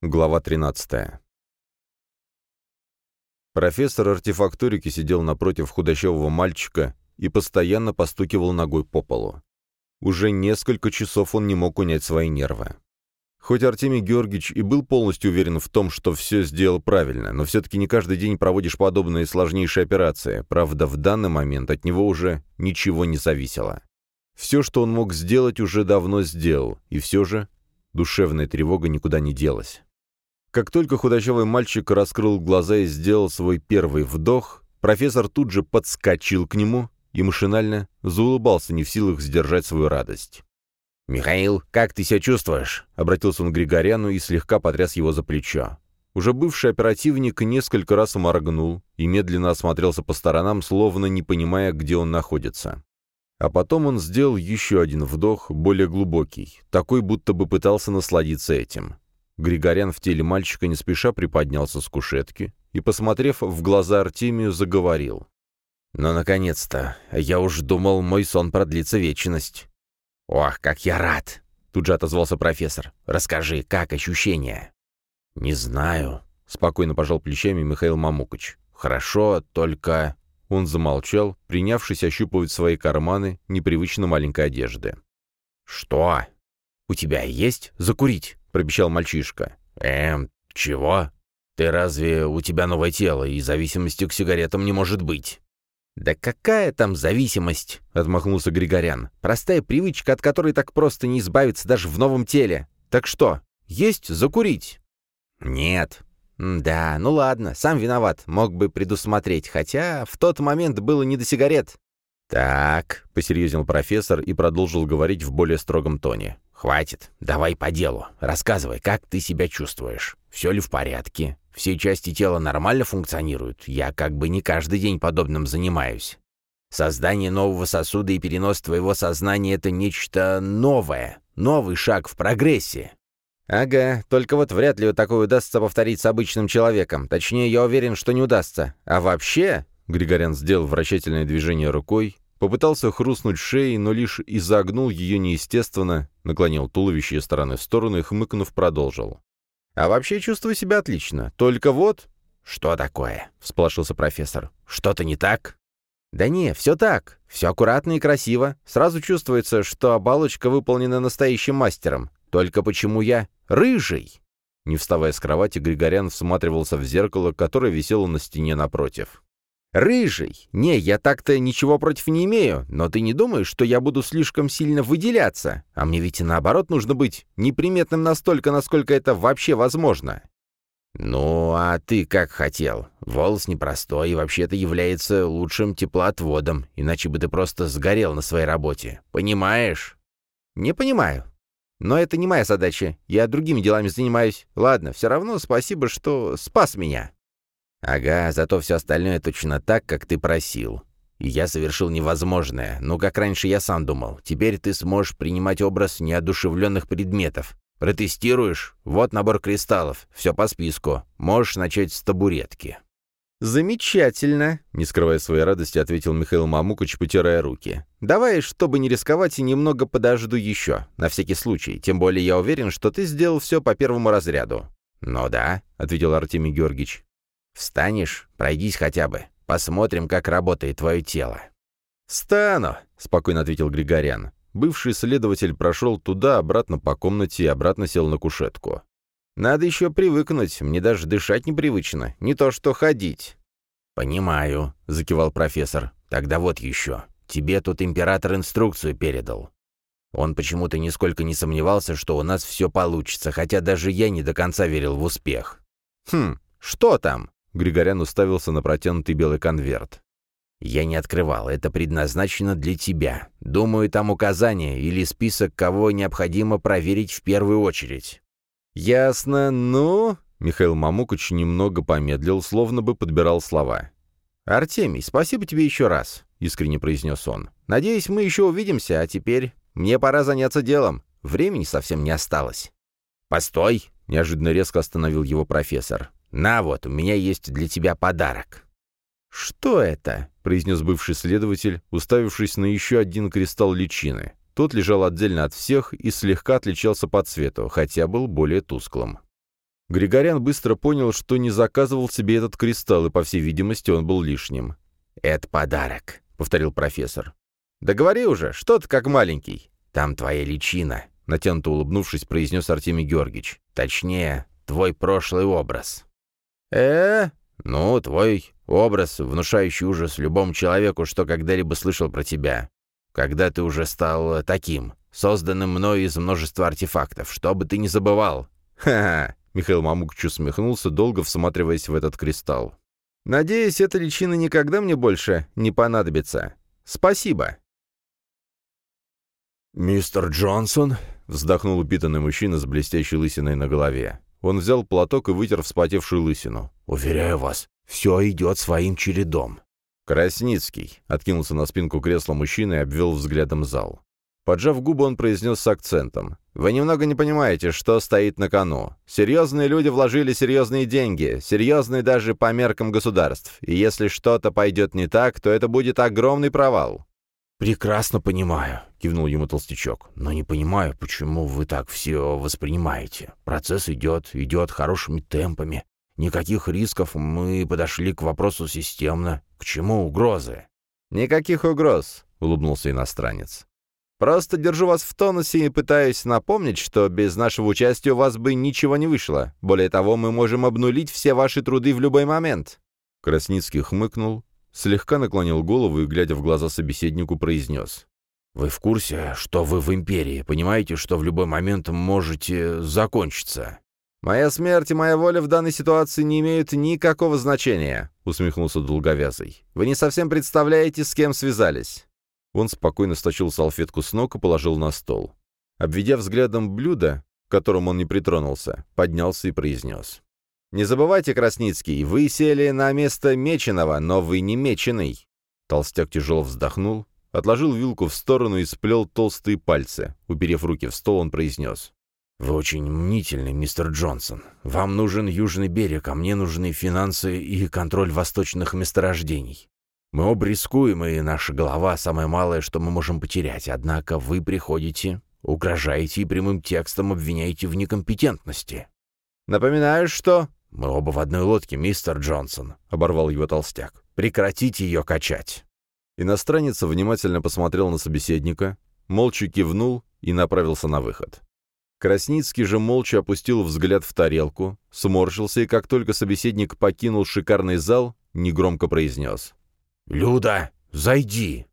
Глава 13. Профессор артефакторики сидел напротив худощавого мальчика и постоянно постукивал ногой по полу. Уже несколько часов он не мог унять свои нервы. Хоть Артемий Георгиевич и был полностью уверен в том, что все сделал правильно, но все-таки не каждый день проводишь подобные сложнейшие операции. Правда, в данный момент от него уже ничего не зависело. Все, что он мог сделать, уже давно сделал, и все же душевная тревога никуда не делась. Как только худощавый мальчик раскрыл глаза и сделал свой первый вдох, профессор тут же подскочил к нему и машинально заулыбался, не в силах сдержать свою радость. «Михаил, как ты себя чувствуешь?» — обратился он к Григоряну и слегка потряс его за плечо. Уже бывший оперативник несколько раз моргнул и медленно осмотрелся по сторонам, словно не понимая, где он находится. А потом он сделал еще один вдох, более глубокий, такой, будто бы пытался насладиться этим. Григорян в теле мальчика не спеша приподнялся с кушетки и, посмотрев в глаза Артемию, заговорил. «Ну, наконец-то! Я уж думал, мой сон продлится вечность». «Ох, как я рад!» — тут же отозвался профессор. «Расскажи, как ощущения?» «Не знаю», — спокойно пожал плечами Михаил Мамукыч. «Хорошо, только...» Он замолчал, принявшись ощупывать свои карманы непривычно маленькой одежды. «Что? У тебя есть закурить?» — пробещал мальчишка. «Эм, чего? Ты разве у тебя новое тело, и зависимости к сигаретам не может быть?» «Да какая там зависимость?» — отмахнулся Григорян. «Простая привычка, от которой так просто не избавиться даже в новом теле. Так что, есть закурить?» «Нет». «Да, ну ладно, сам виноват, мог бы предусмотреть, хотя в тот момент было не до сигарет». «Так», — посерьезнел профессор и продолжил говорить в более строгом тоне. «Хватит, давай по делу. Рассказывай, как ты себя чувствуешь. Все ли в порядке? Все части тела нормально функционируют. Я как бы не каждый день подобным занимаюсь. Создание нового сосуда и перенос твоего сознания — это нечто новое, новый шаг в прогрессе. Ага, только вот вряд ли такое удастся повторить с обычным человеком. Точнее, я уверен, что не удастся. А вообще... Григорян сделал вращательное движение рукой, попытался хрустнуть шеей, но лишь изогнул ее неестественно, наклонил туловище из стороны в сторону и, хмыкнув, продолжил. А вообще чувствую себя отлично. Только вот...» «Что такое?» — всполошился профессор. «Что-то не так?» «Да не, все так. Все аккуратно и красиво. Сразу чувствуется, что оболочка выполнена настоящим мастером. Только почему я рыжий?» Не вставая с кровати, Григорян всматривался в зеркало, которое висело на стене напротив. «Рыжий! Не, я так-то ничего против не имею, но ты не думаешь, что я буду слишком сильно выделяться? А мне ведь и наоборот нужно быть неприметным настолько, насколько это вообще возможно». «Ну, а ты как хотел. Волос непростой и вообще-то является лучшим теплоотводом, иначе бы ты просто сгорел на своей работе. Понимаешь?» «Не понимаю. Но это не моя задача. Я другими делами занимаюсь. Ладно, все равно спасибо, что спас меня». «Ага, зато все остальное точно так, как ты просил. И я совершил невозможное. Ну, как раньше я сам думал. Теперь ты сможешь принимать образ неодушевленных предметов. Протестируешь? Вот набор кристаллов. Все по списку. Можешь начать с табуретки». «Замечательно», — не скрывая своей радости, ответил Михаил Мамукыч, потирая руки. «Давай, чтобы не рисковать, немного подожду еще, на всякий случай. Тем более я уверен, что ты сделал все по первому разряду». «Ну да», — ответил Артемий Георгиевич. «Встанешь? Пройдись хотя бы. Посмотрим, как работает твое тело». «Стану», — спокойно ответил Григорян. Бывший следователь прошел туда-обратно по комнате и обратно сел на кушетку. «Надо еще привыкнуть, мне даже дышать непривычно, не то что ходить». «Понимаю», — закивал профессор. «Тогда вот еще. Тебе тут император инструкцию передал. Он почему-то нисколько не сомневался, что у нас все получится, хотя даже я не до конца верил в успех». «Хм, что там?» Григорян уставился на протянутый белый конверт. «Я не открывал, это предназначено для тебя. Думаю, там указания или список, кого необходимо проверить в первую очередь». «Ясно, ну...» Михаил Мамукыч немного помедлил, словно бы подбирал слова. «Артемий, спасибо тебе еще раз», — искренне произнес он. «Надеюсь, мы еще увидимся, а теперь мне пора заняться делом. Времени совсем не осталось». «Постой!» — неожиданно резко остановил его профессор. «На вот, у меня есть для тебя подарок». «Что это?» — произнес бывший следователь, уставившись на еще один кристалл личины. Тот лежал отдельно от всех и слегка отличался по цвету, хотя был более тусклым. Григорян быстро понял, что не заказывал себе этот кристалл, и, по всей видимости, он был лишним. «Это подарок», — повторил профессор. «Да говори уже, что ты как маленький?» «Там твоя личина», — натянуто улыбнувшись, произнес Артемий Георгиевич. «Точнее, твой прошлый образ». «Э-э?» «Ну, твой образ, внушающий ужас любому человеку, что когда-либо слышал про тебя. Когда ты уже стал таким, созданным мною из множества артефактов, что бы ты ни забывал». «Ха-ха!» — Михаил Мамукч усмехнулся, долго всматриваясь в этот кристалл. «Надеюсь, эта личина никогда мне больше не понадобится. Спасибо!» «Мистер Джонсон?» — вздохнул упитанный мужчина с блестящей лысиной на голове. Он взял платок и вытер вспотевшую лысину. «Уверяю вас, все идет своим чередом». «Красницкий», — откинулся на спинку кресла мужчина и обвел взглядом зал. Поджав губы, он произнес с акцентом. «Вы немного не понимаете, что стоит на кону. Серьезные люди вложили серьезные деньги, серьезные даже по меркам государств. И если что-то пойдет не так, то это будет огромный провал». «Прекрасно понимаю», — кивнул ему толстячок. «Но не понимаю, почему вы так все воспринимаете. Процесс идет, идет хорошими темпами. Никаких рисков, мы подошли к вопросу системно. К чему угрозы?» «Никаких угроз», — улыбнулся иностранец. Просто держу вас в тонусе и пытаюсь напомнить, что без нашего участия у вас бы ничего не вышло. Более того, мы можем обнулить все ваши труды в любой момент». Красницкий хмыкнул, слегка наклонил голову и, глядя в глаза собеседнику, произнес. «Вы в курсе, что вы в Империи? Понимаете, что в любой момент можете закончиться?» «Моя смерть и моя воля в данной ситуации не имеют никакого значения», — усмехнулся Долговязый. «Вы не совсем представляете, с кем связались. Он спокойно стащил салфетку с ног и положил на стол. Обведя взглядом блюдо, к которому он не притронулся, поднялся и произнес. «Не забывайте, Красницкий, вы сели на место меченого, но вы не меченый». Толстяк тяжело вздохнул, отложил вилку в сторону и сплел толстые пальцы. Уперев руки в стол, он произнес. «Вы очень мнительный, мистер Джонсон. Вам нужен южный берег, а мне нужны финансы и контроль восточных месторождений. Мы оба рискуем, и наша голова — самое малое, что мы можем потерять. Однако вы приходите, угрожаете и прямым текстом обвиняете в некомпетентности. «Напоминаю, что...» «Мы оба в одной лодке, мистер Джонсон», — оборвал его толстяк. «Прекратите ее качать». Иностранец внимательно посмотрел на собеседника, молча кивнул и направился на выход. Красницкий же молча опустил взгляд в тарелку, сморщился и, как только собеседник покинул шикарный зал, негромко произнес. «Люда, зайди!»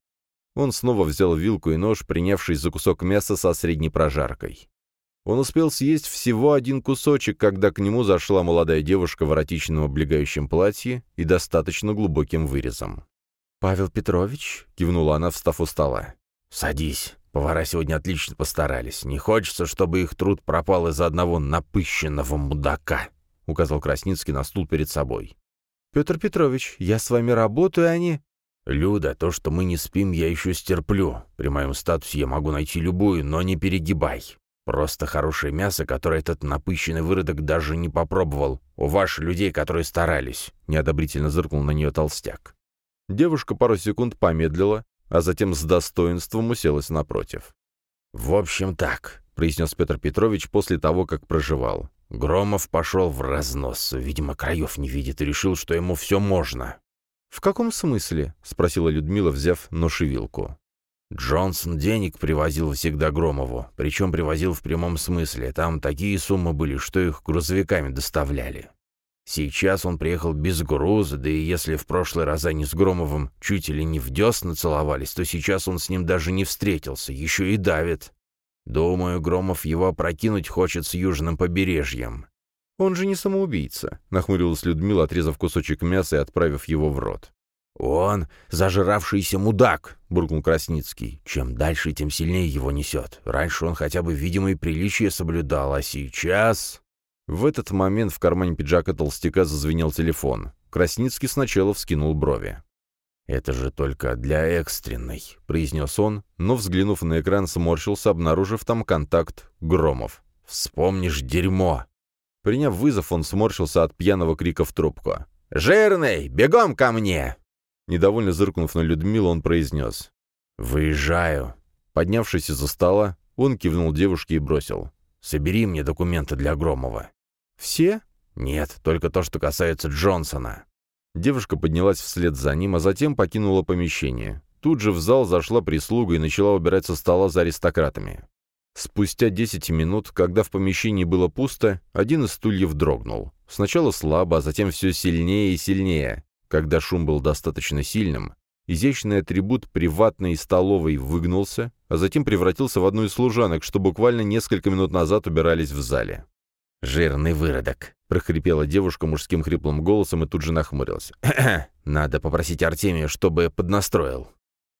Он снова взял вилку и нож, принявшись за кусок мяса со средней прожаркой. Он успел съесть всего один кусочек, когда к нему зашла молодая девушка в эротичном облегающем платье и достаточно глубоким вырезом. «Павел Петрович?» — кивнула она, встав у стола. «Садись. Повара сегодня отлично постарались. Не хочется, чтобы их труд пропал из-за одного напыщенного мудака», — указал Красницкий на стул перед собой. «Петр Петрович, я с вами работаю, а не...» «Люда, то, что мы не спим, я еще стерплю. При моем статусе я могу найти любую, но не перегибай. Просто хорошее мясо, которое этот напыщенный выродок даже не попробовал. У ваших людей, которые старались», — неодобрительно зыркнул на нее толстяк. Девушка пару секунд помедлила, а затем с достоинством уселась напротив. «В общем так», — произнес Петр Петрович после того, как проживал. Громов пошел в разнос, видимо, краев не видит и решил, что ему все можно. «В каком смысле?» — спросила Людмила, взяв нож и вилку. Джонсон денег привозил всегда Громову, причем привозил в прямом смысле. Там такие суммы были, что их грузовиками доставляли. Сейчас он приехал без груза, да и если в прошлый раз они с Громовым чуть ли не в десна целовались, то сейчас он с ним даже не встретился, еще и давит. Думаю, Громов его опрокинуть хочет с южным побережьем. «Он же не самоубийца», — нахмурилась Людмила, отрезав кусочек мяса и отправив его в рот. «Он зажиравшийся мудак», — буркнул Красницкий. «Чем дальше, тем сильнее его несет. Раньше он хотя бы видимые приличия соблюдал, а сейчас...» В этот момент в кармане пиджака толстяка зазвенел телефон. Красницкий сначала вскинул брови. «Это же только для экстренной», — произнес он, но, взглянув на экран, сморщился, обнаружив там контакт Громов. «Вспомнишь дерьмо!» Приняв вызов, он сморщился от пьяного крика в трубку. «Жирный, бегом ко мне!» Недовольно зыркнув на Людмилу, он произнес. «Выезжаю». Поднявшись из-за стола, он кивнул девушке и бросил. «Собери мне документы для Громова». «Все?» «Нет, только то, что касается Джонсона». Девушка поднялась вслед за ним, а затем покинула помещение. Тут же в зал зашла прислуга и начала убирать со стола за аристократами. Спустя 10 минут, когда в помещении было пусто, один из стульев дрогнул. Сначала слабо, а затем все сильнее и сильнее. Когда шум был достаточно сильным, изящный атрибут приватной столовой выгнулся, а затем превратился в одну из служанок, что буквально несколько минут назад убирались в зале. «Жирный выродок», — прохрипела девушка мужским хриплым голосом и тут же нахмурилась. «Надо попросить Артемия, чтобы поднастроил».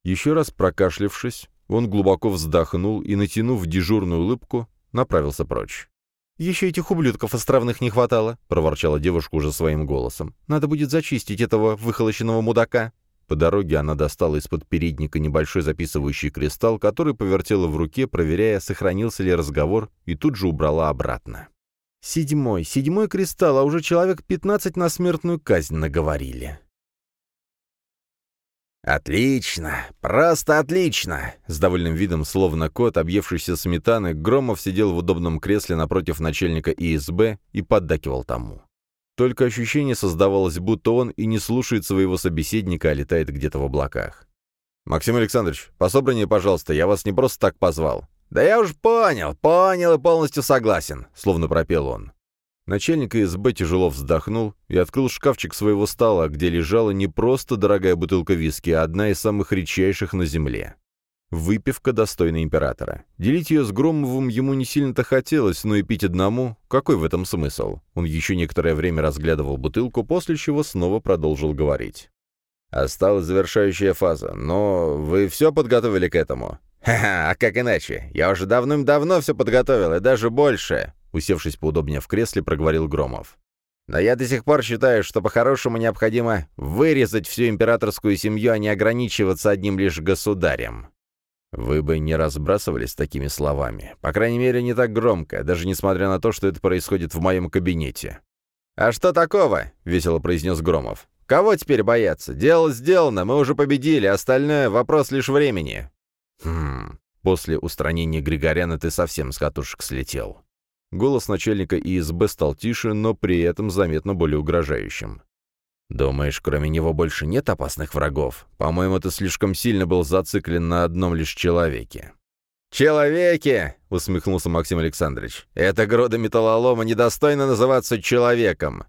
Еще раз прокашлявшись, он глубоко вздохнул и, натянув дежурную улыбку, направился прочь. «Еще этих ублюдков островных не хватало», — проворчала девушка уже своим голосом. «Надо будет зачистить этого выхолощенного мудака». По дороге она достала из-под передника небольшой записывающий кристалл, который повертела в руке, проверяя, сохранился ли разговор, и тут же убрала обратно. «Седьмой, седьмой кристалл, а уже человек пятнадцать на смертную казнь наговорили». «Отлично! Просто отлично!» С довольным видом, словно кот, объевшийся сметаны, Громов сидел в удобном кресле напротив начальника ИСБ и поддакивал тому. Только ощущение создавалось, будто он и не слушает своего собеседника, а летает где-то в облаках. «Максим Александрович, пособраннее, пожалуйста, я вас не просто так позвал». «Да я уж понял, понял и полностью согласен», — словно пропел он. Начальник ИСБ тяжело вздохнул и открыл шкафчик своего стола, где лежала не просто дорогая бутылка виски, а одна из самых редчайших на земле. Выпивка достойна императора. Делить ее с Громовым ему не сильно-то хотелось, но и пить одному, какой в этом смысл? Он еще некоторое время разглядывал бутылку, после чего снова продолжил говорить. Осталась завершающая фаза, но вы все подготовили к этому? Ха-ха, а как иначе? Я уже давным-давно все подготовил, и даже больше. Усевшись поудобнее в кресле, проговорил Громов. «Но я до сих пор считаю, что по-хорошему необходимо вырезать всю императорскую семью, а не ограничиваться одним лишь государем». «Вы бы не разбрасывались такими словами. По крайней мере, не так громко, даже несмотря на то, что это происходит в моем кабинете». «А что такого?» — весело произнес Громов. «Кого теперь бояться? Дело сделано, мы уже победили, остальное — вопрос лишь времени». «Хм...» После устранения Григоряна ты совсем с катушек слетел. Голос начальника ИСБ стал тише, но при этом заметно более угрожающим. «Думаешь, кроме него больше нет опасных врагов? По-моему, ты слишком сильно был зациклен на одном лишь человеке». «Человеке!» — усмехнулся Максим Александрович. «Эта груда металлолома недостойна называться человеком.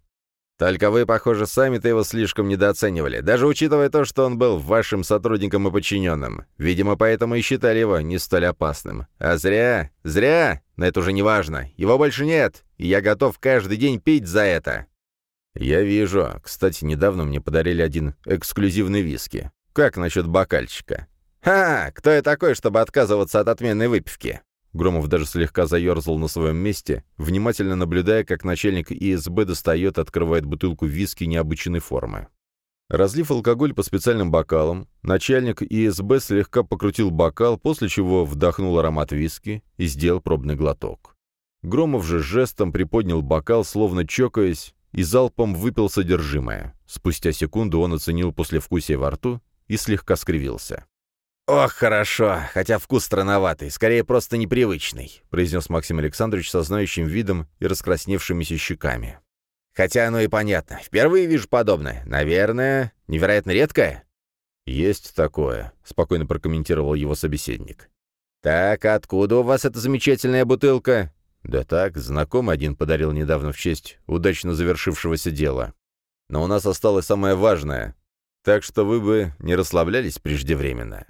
Только вы, похоже, сами-то его слишком недооценивали, даже учитывая то, что он был вашим сотрудником и подчиненным. Видимо, поэтому и считали его не столь опасным. А зря, зря, но это уже не важно. Его больше нет, и я готов каждый день пить за это. Я вижу. Кстати, недавно мне подарили один эксклюзивный виски. Как насчет бокальчика? «Ха! Кто я такой, чтобы отказываться от отменной выпивки?» Громов даже слегка заерзал на своем месте, внимательно наблюдая, как начальник ИСБ достает и открывает бутылку виски необычной формы. Разлив алкоголь по специальным бокалам, начальник ИСБ слегка покрутил бокал, после чего вдохнул аромат виски и сделал пробный глоток. Громов же жестом приподнял бокал, словно чокаясь, и залпом выпил содержимое. Спустя секунду он оценил послевкусие во рту и слегка скривился. «Ох, хорошо, хотя вкус странноватый, скорее просто непривычный», произнес Максим Александрович со знающим видом и раскрасневшимися щеками. «Хотя оно и понятно. Впервые вижу подобное. Наверное, невероятно редкое?» «Есть такое», — спокойно прокомментировал его собеседник. «Так, откуда у вас эта замечательная бутылка?» «Да так, знакомый один подарил недавно в честь удачно завершившегося дела. Но у нас осталось самое важное, так что вы бы не расслаблялись преждевременно».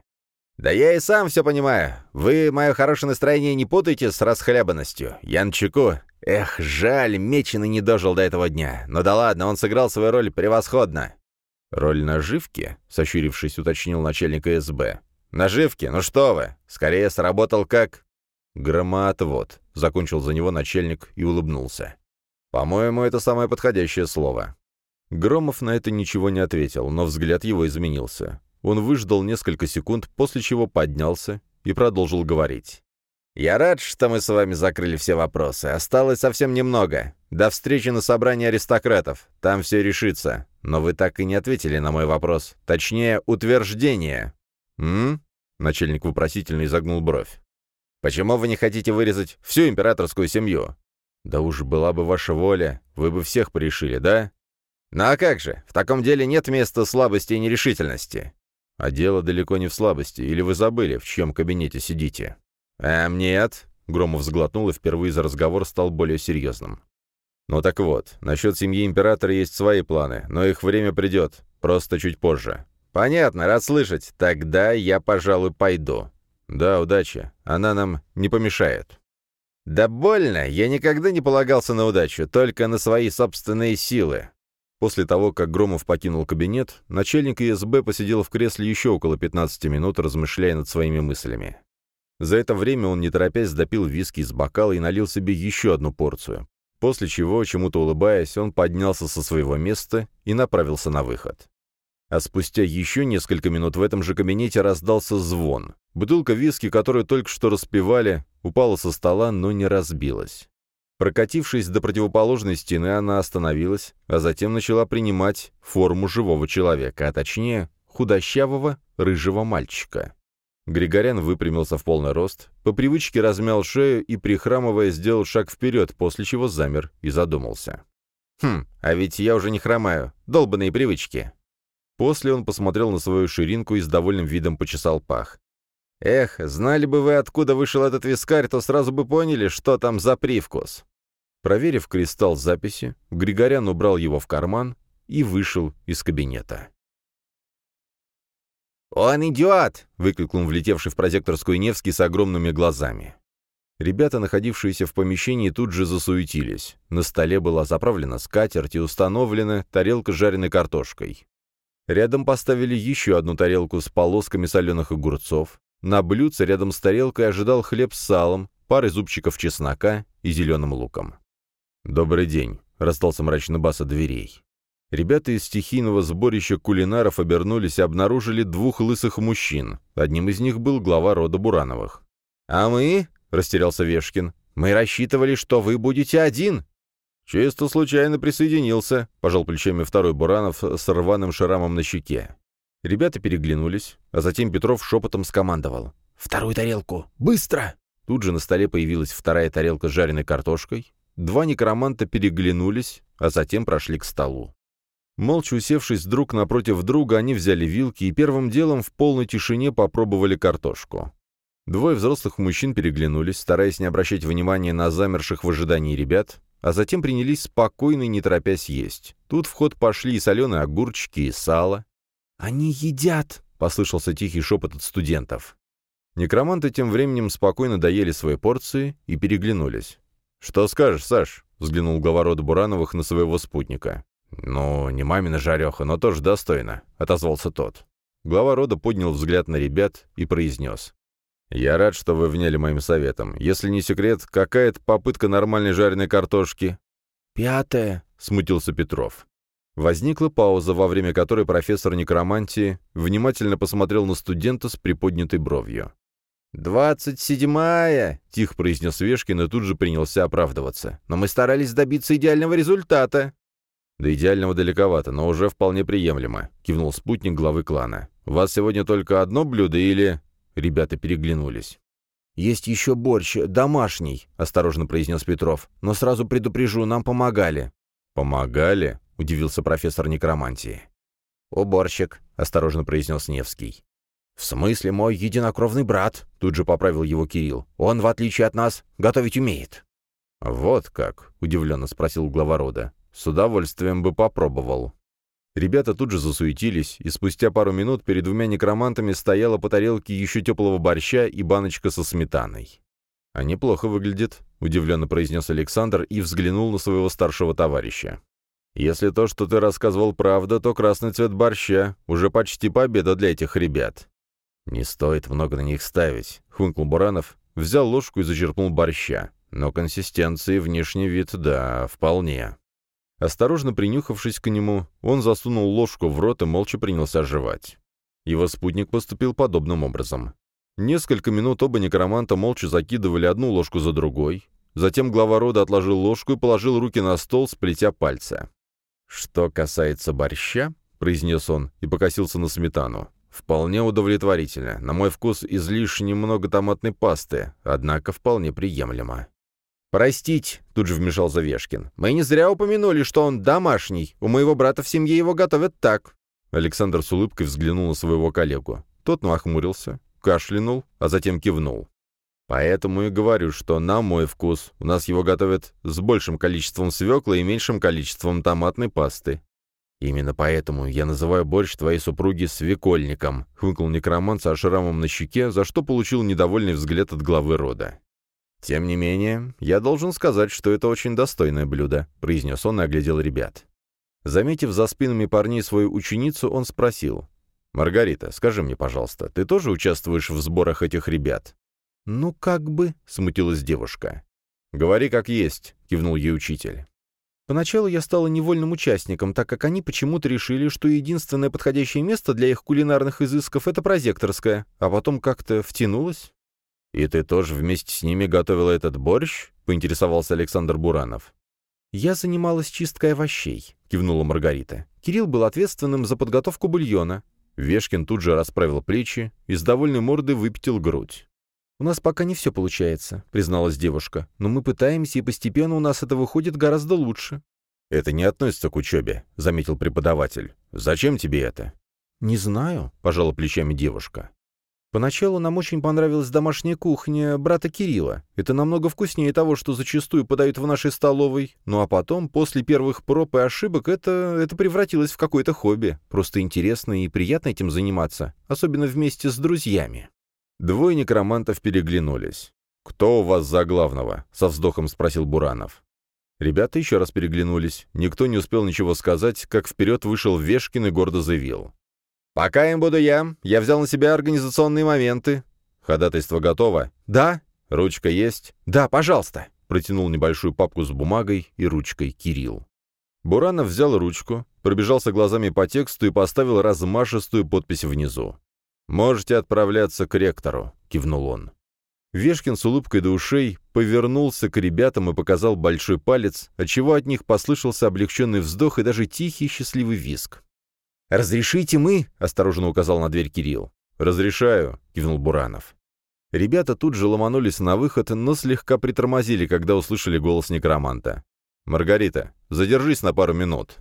«Да я и сам все понимаю. Вы мое хорошее настроение не путаете с расхлябанностью. Я на чеку. Эх, жаль, Меченый не дожил до этого дня. Но да ладно, он сыграл свою роль превосходно». «Роль наживки?» — сощурившись, уточнил начальник СБ. «Наживки? Ну что вы! Скорее сработал как...» «Громоотвод», — закончил за него начальник и улыбнулся. «По-моему, это самое подходящее слово». Громов на это ничего не ответил, но взгляд его изменился. Он выждал несколько секунд, после чего поднялся и продолжил говорить. «Я рад, что мы с вами закрыли все вопросы. Осталось совсем немного. До встречи на собрании аристократов. Там все решится. Но вы так и не ответили на мой вопрос. Точнее, утверждение». «М?» — начальник вопросительно изогнул бровь. «Почему вы не хотите вырезать всю императорскую семью?» «Да уж была бы ваша воля, вы бы всех порешили, да?» «Ну а как же? В таком деле нет места слабости и нерешительности». «А дело далеко не в слабости. Или вы забыли, в чьем кабинете сидите?» «Эм, нет». Громов сглотнул и впервые за разговор стал более серьезным. «Ну так вот, насчет семьи императора есть свои планы, но их время придет, просто чуть позже». «Понятно, рад слышать. Тогда я, пожалуй, пойду». «Да, удачи. Она нам не помешает». «Да больно. Я никогда не полагался на удачу, только на свои собственные силы». После того, как Громов покинул кабинет, начальник ИСБ посидел в кресле еще около 15 минут, размышляя над своими мыслями. За это время он, не торопясь, допил виски из бокала и налил себе еще одну порцию, после чего, чему-то улыбаясь, он поднялся со своего места и направился на выход. А спустя еще несколько минут в этом же кабинете раздался звон. Бутылка виски, которую только что распивали, упала со стола, но не разбилась. Прокатившись до противоположной стены, она остановилась, а затем начала принимать форму живого человека, а точнее, худощавого рыжего мальчика. Григорян выпрямился в полный рост, по привычке размял шею и, прихрамывая, сделал шаг вперед, после чего замер и задумался. «Хм, а ведь я уже не хромаю. Долбанные привычки». После он посмотрел на свою ширинку и с довольным видом почесал пах. «Эх, знали бы вы, откуда вышел этот вискарь, то сразу бы поняли, что там за привкус». Проверив кристалл записи, Григорян убрал его в карман и вышел из кабинета. «Он идиот!» — выкрикнул влетевший в прозекторскую Невский с огромными глазами. Ребята, находившиеся в помещении, тут же засуетились. На столе была заправлена скатерть и установлена тарелка с жареной картошкой. Рядом поставили еще одну тарелку с полосками соленых огурцов. На блюдце рядом с тарелкой ожидал хлеб с салом, парой зубчиков чеснока и зеленым луком. «Добрый день», — раздался мрачный бас от дверей. Ребята из стихийного сборища кулинаров обернулись и обнаружили двух лысых мужчин. Одним из них был глава рода Бурановых. «А мы?» — растерялся Вешкин. «Мы рассчитывали, что вы будете один». «Чисто случайно присоединился», — пожал плечами второй Буранов с рваным шрамом на щеке. Ребята переглянулись, а затем Петров шепотом скомандовал. «Вторую тарелку! Быстро!» Тут же на столе появилась вторая тарелка с жареной картошкой. Два некроманта переглянулись, а затем прошли к столу. Молча усевшись друг напротив друга, они взяли вилки и первым делом в полной тишине попробовали картошку. Двое взрослых мужчин переглянулись, стараясь не обращать внимания на замерших в ожидании ребят, а затем принялись спокойно и не торопясь есть. Тут в ход пошли и соленые огурчики, и сало. «Они едят!» — послышался тихий шепот от студентов. Некроманты тем временем спокойно доели свои порции и переглянулись. «Что скажешь, Саш?» — взглянул глава рода Бурановых на своего спутника. «Ну, не мамина жареха, но тоже достойно», — отозвался тот. Глава рода поднял взгляд на ребят и произнес. «Я рад, что вы вняли моим советом. Если не секрет, какая это попытка нормальной жареной картошки?» «Пятая», — смутился Петров. Возникла пауза, во время которой профессор некромантии внимательно посмотрел на студента с приподнятой бровью. «Двадцать седьмая!» — тихо произнес Вешкин и тут же принялся оправдываться. «Но мы старались добиться идеального результата!» «До идеального далековато, но уже вполне приемлемо», — кивнул спутник главы клана. «У вас сегодня только одно блюдо или...» Ребята переглянулись. «Есть еще борщ, домашний», — осторожно произнес Петров. «Но сразу предупрежу, нам помогали». «Помогали?» — удивился профессор некромантии. «Уборщик», — осторожно произнес Невский. «В смысле, мой единокровный брат?» — тут же поправил его Кирилл. «Он, в отличие от нас, готовить умеет». «Вот как?» — удивленно спросил глава рода. С удовольствием бы попробовал. Ребята тут же засуетились, и спустя пару минут перед двумя некромантами стояла по тарелке еще теплого борща и баночка со сметаной. «А неплохо выглядит», — удивленно произнес Александр и взглянул на своего старшего товарища. «Если то, что ты рассказывал, правда, то красный цвет борща — уже почти победа для этих ребят». «Не стоит много на них ставить», — хмыкнул Буранов, взял ложку и зачерпнул борща. «Но консистенции внешний вид, да, вполне». Осторожно принюхавшись к нему, он засунул ложку в рот и молча принялся жевать. Его спутник поступил подобным образом. Несколько минут оба некроманта молча закидывали одну ложку за другой. Затем глава рода отложил ложку и положил руки на стол, сплетя пальцы. «Что касается борща», — произнес он и покосился на сметану, — «вполне удовлетворительно. На мой вкус излишне много томатной пасты, однако вполне приемлемо». «Простите», — тут же вмешался Вешкин. «Мы не зря упомянули, что он домашний. У моего брата в семье его готовят так». Александр с улыбкой взглянул на своего коллегу. Тот нахмурился, кашлянул, а затем кивнул. «Поэтому и говорю, что на мой вкус у нас его готовят с большим количеством свекла и меньшим количеством томатной пасты. «Именно поэтому я называю борщ твоей супруги свекольником», — хмыкнул некромант со шрамом на щеке, за что получил недовольный взгляд от главы рода. «Тем не менее, я должен сказать, что это очень достойное блюдо», — произнес он и оглядел ребят. Заметив за спинами парней свою ученицу, он спросил. «Маргарита, скажи мне, пожалуйста, ты тоже участвуешь в сборах этих ребят?» «Ну, как бы», — смутилась девушка. «Говори как есть», — кивнул ей учитель. Поначалу я стала невольным участником, так как они почему-то решили, что единственное подходящее место для их кулинарных изысков — это прозекторское, а потом как-то втянулась. «И ты тоже вместе с ними готовила этот борщ?» — поинтересовался Александр Буранов. «Я занималась чисткой овощей», — кивнула Маргарита. Кирилл был ответственным за подготовку бульона. Вешкин тут же расправил плечи и с довольной мордой выпятил грудь. «У нас пока не все получается», — призналась девушка. «Но мы пытаемся, и постепенно у нас это выходит гораздо лучше». «Это не относится к учебе», — заметил преподаватель. «Зачем тебе это?» «Не знаю», — пожала плечами девушка. «Поначалу нам очень понравилась домашняя кухня брата Кирилла. Это намного вкуснее того, что зачастую подают в нашей столовой. Ну а потом, после первых проб и ошибок, это, это превратилось в какое-то хобби. Просто интересно и приятно этим заниматься, особенно вместе с друзьями». Двое некромантов переглянулись. «Кто у вас за главного?» — со вздохом спросил Буранов. Ребята еще раз переглянулись. Никто не успел ничего сказать, как вперед вышел Вешкин и гордо заявил. «Пока им буду я. Я взял на себя организационные моменты. Ходатайство готово?» «Да». «Ручка есть?» «Да, пожалуйста». Протянул небольшую папку с бумагой и ручкой Кирилл. Буранов взял ручку, пробежался глазами по тексту и поставил размашистую подпись внизу. «Можете отправляться к ректору», — кивнул он. Вешкин с улыбкой до ушей повернулся к ребятам и показал большой палец, отчего от них послышался облегченный вздох и даже тихий счастливый виск. «Разрешите мы?» — осторожно указал на дверь Кирилл. «Разрешаю», — кивнул Буранов. Ребята тут же ломанулись на выход, но слегка притормозили, когда услышали голос некроманта. «Маргарита, задержись на пару минут».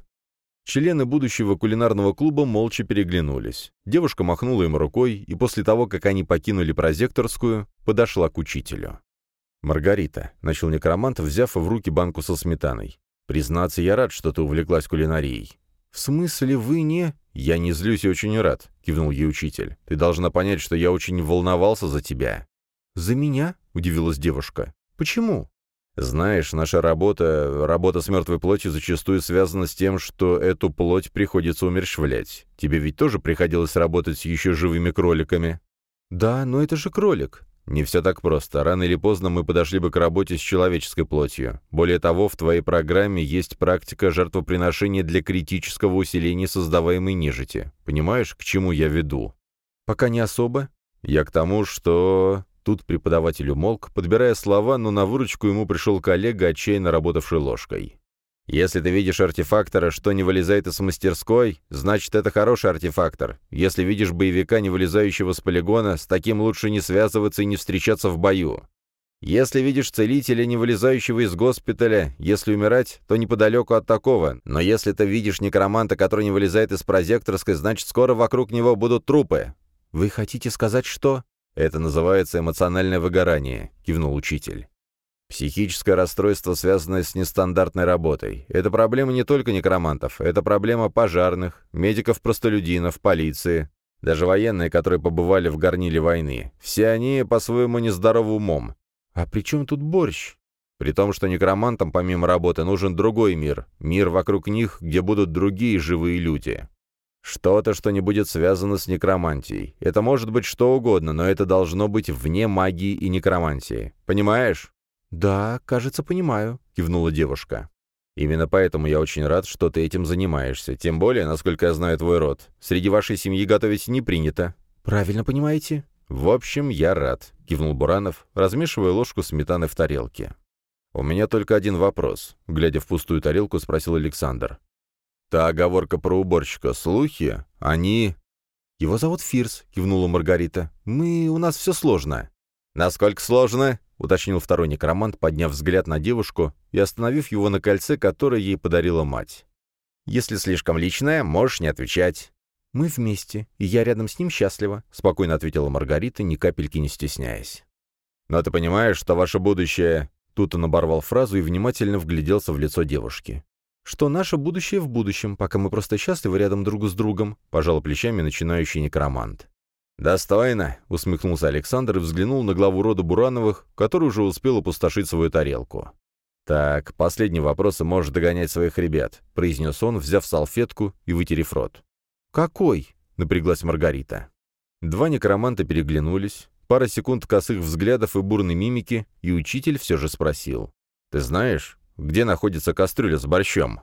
Члены будущего кулинарного клуба молча переглянулись. Девушка махнула им рукой, и после того, как они покинули прозекторскую, подошла к учителю. «Маргарита», — начал некромант, взяв в руки банку со сметаной. «Признаться, я рад, что ты увлеклась кулинарией». «В смысле, вы не...» «Я не злюсь и очень рад», — кивнул ей учитель. «Ты должна понять, что я очень волновался за тебя». «За меня?» — удивилась девушка. «Почему?» Знаешь, наша работа, работа с мертвой плотью зачастую связана с тем, что эту плоть приходится умерщвлять. Тебе ведь тоже приходилось работать с еще живыми кроликами? Да, но это же кролик. Не все так просто. Рано или поздно мы подошли бы к работе с человеческой плотью. Более того, в твоей программе есть практика жертвоприношения для критического усиления создаваемой нежити. Понимаешь, к чему я веду? Пока не особо. Я к тому, что... Тут преподаватель умолк, подбирая слова, но на выручку ему пришел коллега, отчаянно работавший ложкой. «Если ты видишь артефактора, что не вылезает из мастерской, значит, это хороший артефактор. Если видишь боевика, не вылезающего с полигона, с таким лучше не связываться и не встречаться в бою. Если видишь целителя, не вылезающего из госпиталя, если умирать, то неподалеку от такого. Но если ты видишь некроманта, который не вылезает из прозекторской, значит, скоро вокруг него будут трупы». «Вы хотите сказать, что...» «Это называется эмоциональное выгорание», — кивнул учитель. Психическое расстройство, связанное с нестандартной работой. Это проблема не только некромантов, это проблема пожарных, медиков-простолюдинов, полиции, даже военные, которые побывали в горниле войны. Все они по-своему нездоровы умом. А при чем тут борщ? При том, что некромантам помимо работы нужен другой мир, мир вокруг них, где будут другие живые люди. Что-то, что не будет связано с некромантией. Это может быть что угодно, но это должно быть вне магии и некромантии. Понимаешь? «Да, кажется, понимаю», — кивнула девушка. «Именно поэтому я очень рад, что ты этим занимаешься. Тем более, насколько я знаю твой род. Среди вашей семьи готовить не принято». «Правильно понимаете?» «В общем, я рад», — кивнул Буранов, размешивая ложку сметаны в тарелке. «У меня только один вопрос», — глядя в пустую тарелку, спросил Александр. Та оговорка про уборщика. Слухи? Они...» «Его зовут Фирс», — кивнула Маргарита. «Мы... у нас все сложно». «Насколько сложно?» — уточнил второй некромант, подняв взгляд на девушку и остановив его на кольце, которое ей подарила мать. «Если слишком личное, можешь не отвечать». «Мы вместе, и я рядом с ним счастлива», — спокойно ответила Маргарита, ни капельки не стесняясь. «Но ты понимаешь, что ваше будущее...» Тут он оборвал фразу и внимательно вгляделся в лицо девушки. «Что наше будущее в будущем, пока мы просто счастливы рядом друг с другом», — пожал плечами начинающий некромант. «Достойно», — усмехнулся Александр и взглянул на главу рода Бурановых, который уже успел опустошить свою тарелку. «Так, последний вопрос и можешь догонять своих ребят», — произнес он, взяв салфетку и вытерев рот. «Какой?» — напряглась Маргарита. Два некроманта переглянулись, пара секунд косых взглядов и бурной мимики, и учитель все же спросил. «Ты знаешь, где находится кастрюля с борщом?»